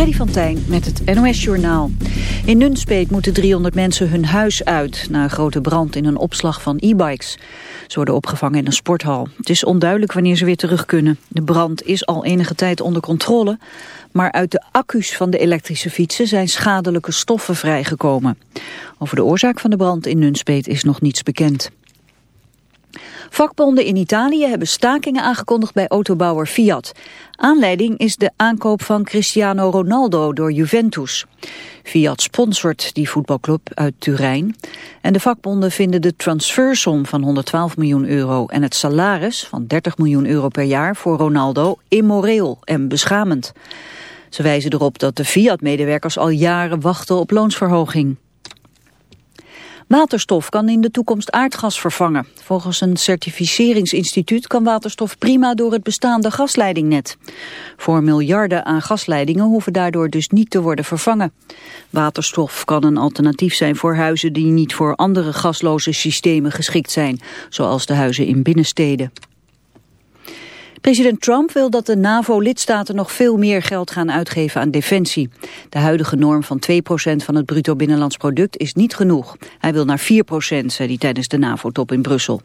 Freddy van Tijn met het NOS-journaal. In Nunspeet moeten 300 mensen hun huis uit... na een grote brand in een opslag van e-bikes. Ze worden opgevangen in een sporthal. Het is onduidelijk wanneer ze weer terug kunnen. De brand is al enige tijd onder controle... maar uit de accu's van de elektrische fietsen zijn schadelijke stoffen vrijgekomen. Over de oorzaak van de brand in Nunspeet is nog niets bekend. Vakbonden in Italië hebben stakingen aangekondigd bij autobouwer Fiat. Aanleiding is de aankoop van Cristiano Ronaldo door Juventus. Fiat sponsort die voetbalclub uit Turijn. En de vakbonden vinden de transfersom van 112 miljoen euro... en het salaris van 30 miljoen euro per jaar voor Ronaldo immoreel en beschamend. Ze wijzen erop dat de Fiat-medewerkers al jaren wachten op loonsverhoging. Waterstof kan in de toekomst aardgas vervangen. Volgens een certificeringsinstituut kan waterstof prima door het bestaande gasleidingnet. Voor miljarden aan gasleidingen hoeven daardoor dus niet te worden vervangen. Waterstof kan een alternatief zijn voor huizen die niet voor andere gasloze systemen geschikt zijn, zoals de huizen in binnensteden. President Trump wil dat de NAVO-lidstaten nog veel meer geld gaan uitgeven aan defensie. De huidige norm van 2% van het bruto binnenlands product is niet genoeg. Hij wil naar 4%, zei hij tijdens de NAVO-top in Brussel.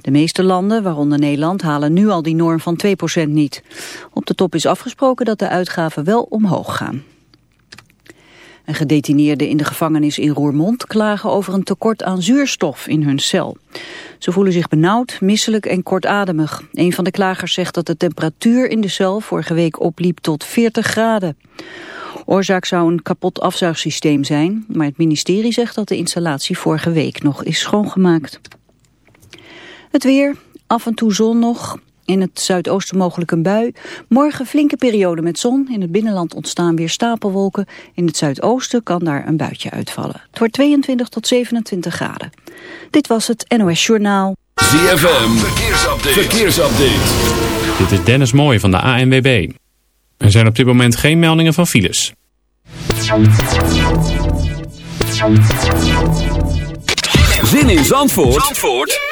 De meeste landen, waaronder Nederland, halen nu al die norm van 2% niet. Op de top is afgesproken dat de uitgaven wel omhoog gaan. En gedetineerden in de gevangenis in Roermond klagen over een tekort aan zuurstof in hun cel. Ze voelen zich benauwd, misselijk en kortademig. Een van de klagers zegt dat de temperatuur in de cel vorige week opliep tot 40 graden. Oorzaak zou een kapot afzuigsysteem zijn, maar het ministerie zegt dat de installatie vorige week nog is schoongemaakt. Het weer, af en toe zon nog, in het zuidoosten mogelijk een bui. Morgen flinke periode met zon. In het binnenland ontstaan weer stapelwolken. In het zuidoosten kan daar een buitje uitvallen. Het wordt 22 tot 27 graden. Dit was het NOS Journaal. ZFM, verkeersupdate. verkeersupdate. Dit is Dennis Mooij van de ANWB. Er zijn op dit moment geen meldingen van files. Zin in Zandvoort? Zandvoort?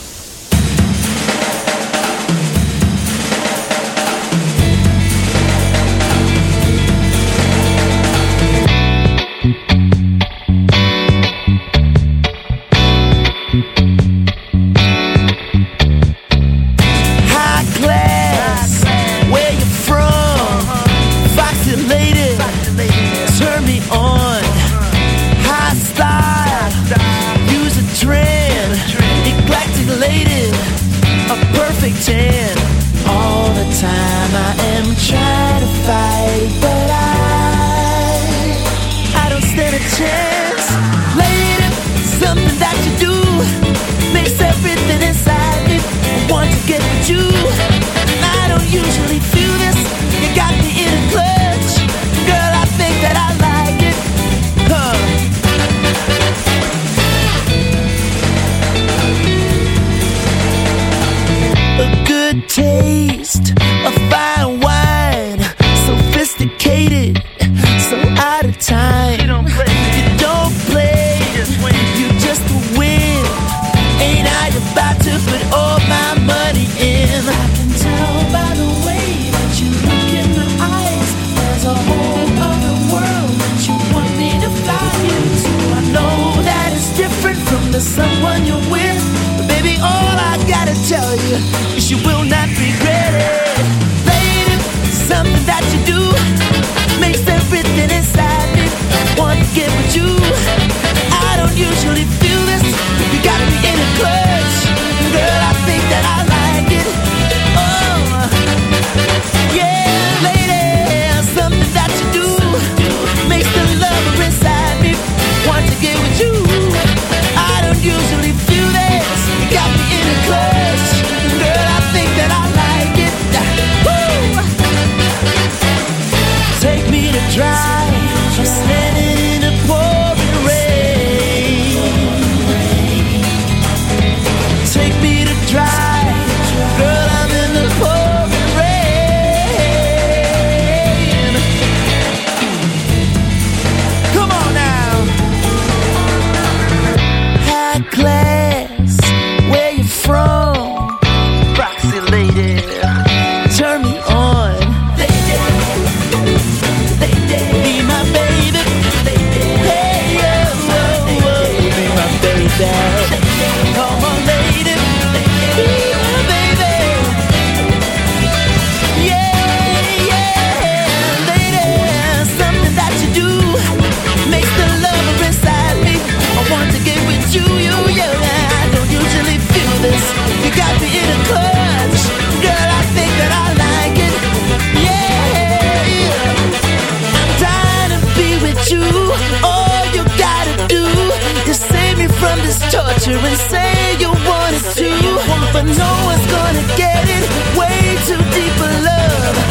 Usually feel torture and say you want it too. But no one's gonna get it. Way too deep for love.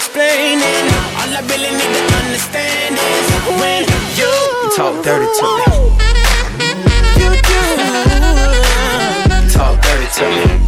explaining. All I really need to understand is when you, You talk dirty to me. you do. Talk dirty to me.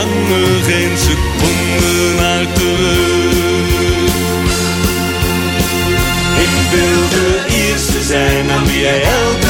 Verlang er geen seconde naar terug. Ik wil de eerste zijn aan wie jij elke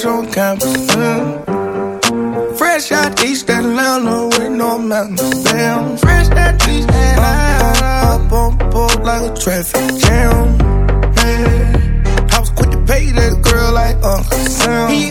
fresh on Fresh out East Atlanta with no mountains. Damn, fresh out East Atlanta. Up on up like a traffic jam. Hey. I was quick to pay that girl like Uncle Sam. He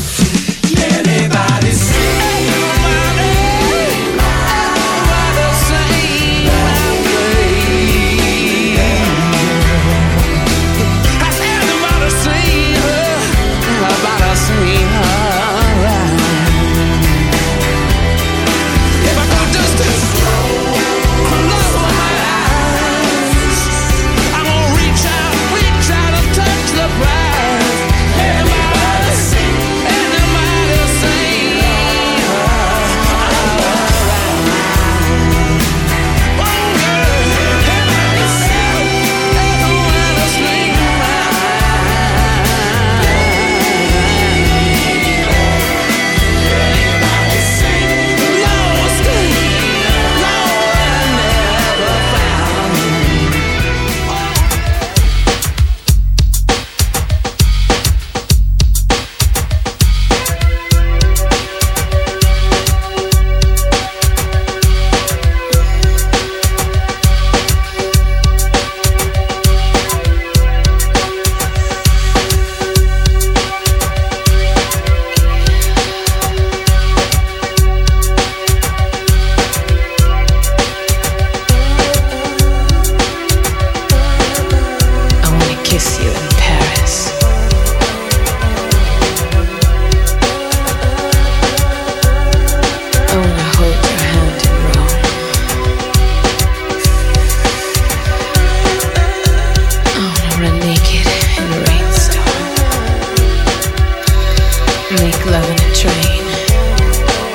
Train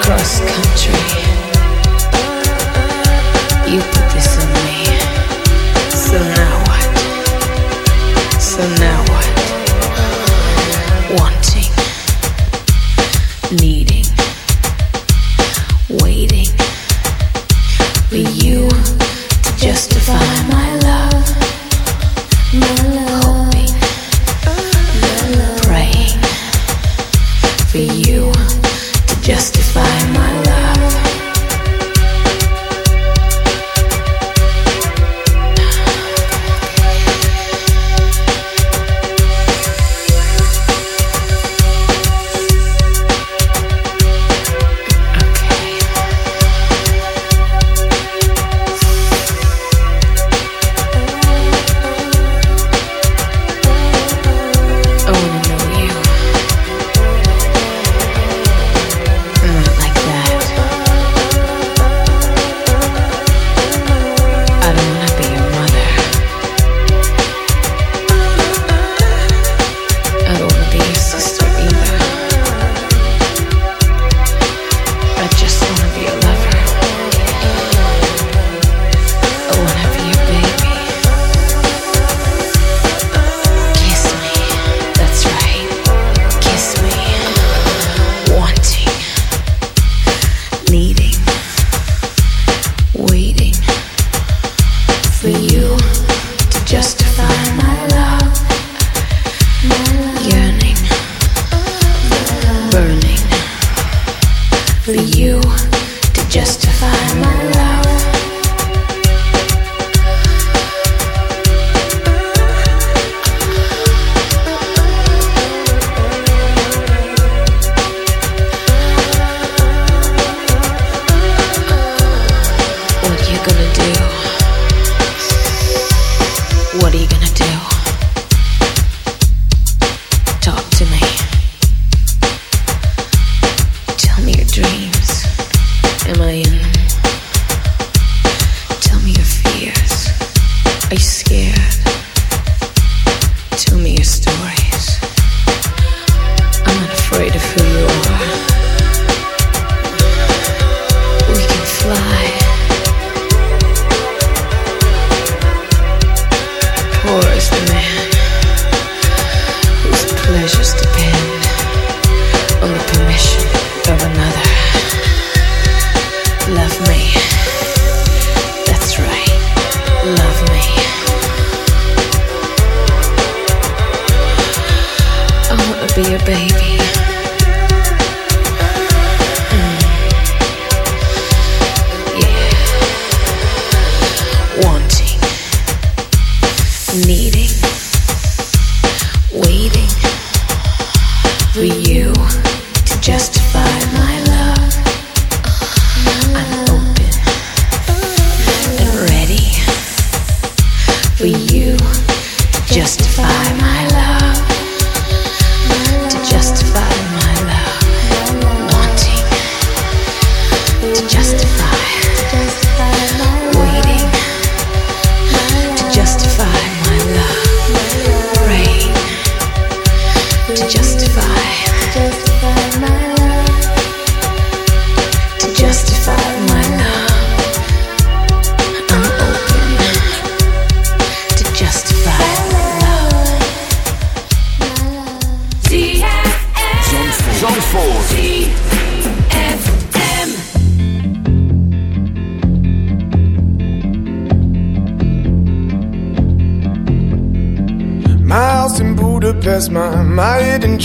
cross country.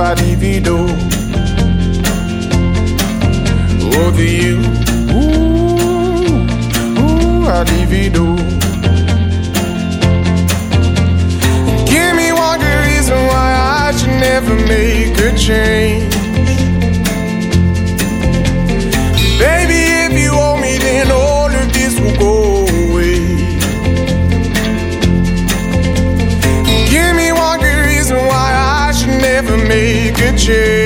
Ooh, Over you, ooh, ooh, I divido. Give me one good reason why I should never make a change. Make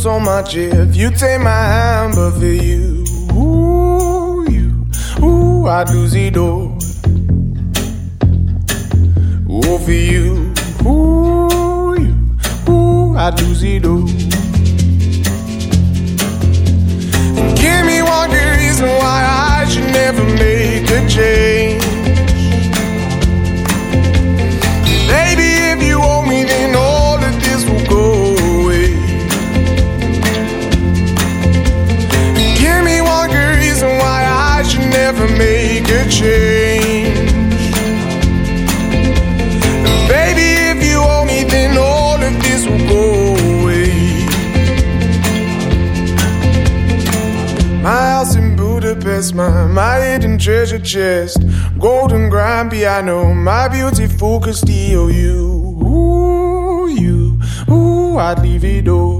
so much if you take my hand, but for you, ooh, you, ooh, I'd lose it all. Ooh, for you, ooh, you, ooh, I'd lose it all. Give me one good reason why I should never make a change. Never make a change. Baby, if you owe me, then all of this will go away. My house in Budapest, my, my hidden treasure chest, golden grand piano, my beautiful Castillo, you, ooh, you, ooh, I'd leave it all.